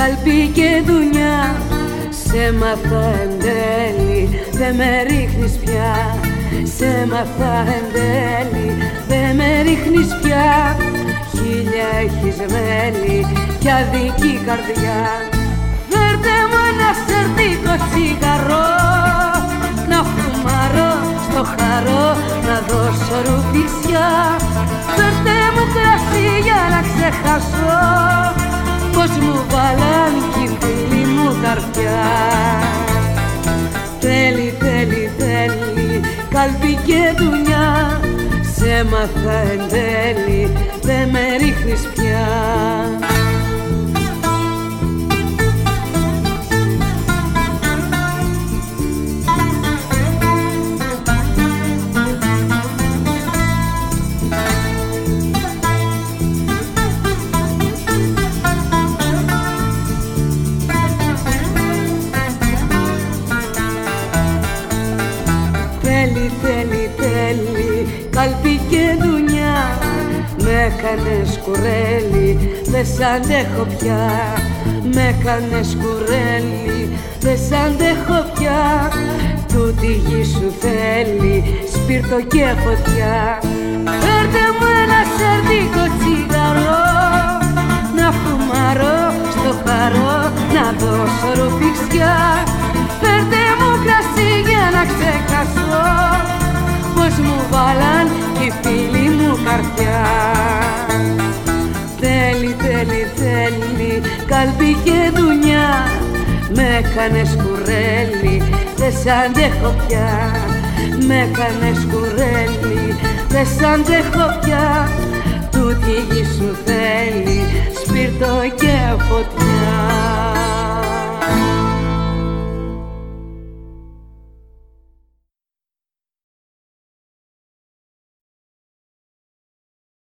καλπί και δουλειά Σε μαθα εν τέλει, δε με ρίχνεις πια. Σε μαθα εν τέλει, δε με ρίχνεις πια. Χίλια έχεις μέλη κι αδική καρδιά. Φέρτε μου ένα σερτίκο τσιγαρό Να φουμαρώ στο χαρό να δώσω ρουφισιά Φέρτε μου κρασί για να ξεχάσω Πως μου βάλαν κι οι φίλοι μου καρδιά. Θέλει, θέλει, θέλει καλπί και δουλειά Σε μάθα εν τέλει, δεν με ρίχνεις πια καλπί και δουλειά Με έκανες κουρέλι, δεν σ' αντέχω πια. Με έκανες κουρέλι, δεν σ' αντέχω πια. Τούτη γη σου θέλει σπίρτο και φωτιά. Φέρτε μου ένα σερδίκο τσιγαρό Να φουμαρώ στο χαρό, να δώσω ρουφιξιά Θέλει, θέλει, θέλει καλπί και δουλειά. Με έκανες κουρέλι, δεν σ' αντέχω πια. Με έκανες κουρέλι, δεν σ' αντέχω πια. Τούτη γη σου θέλει σπίρτο και φωτιά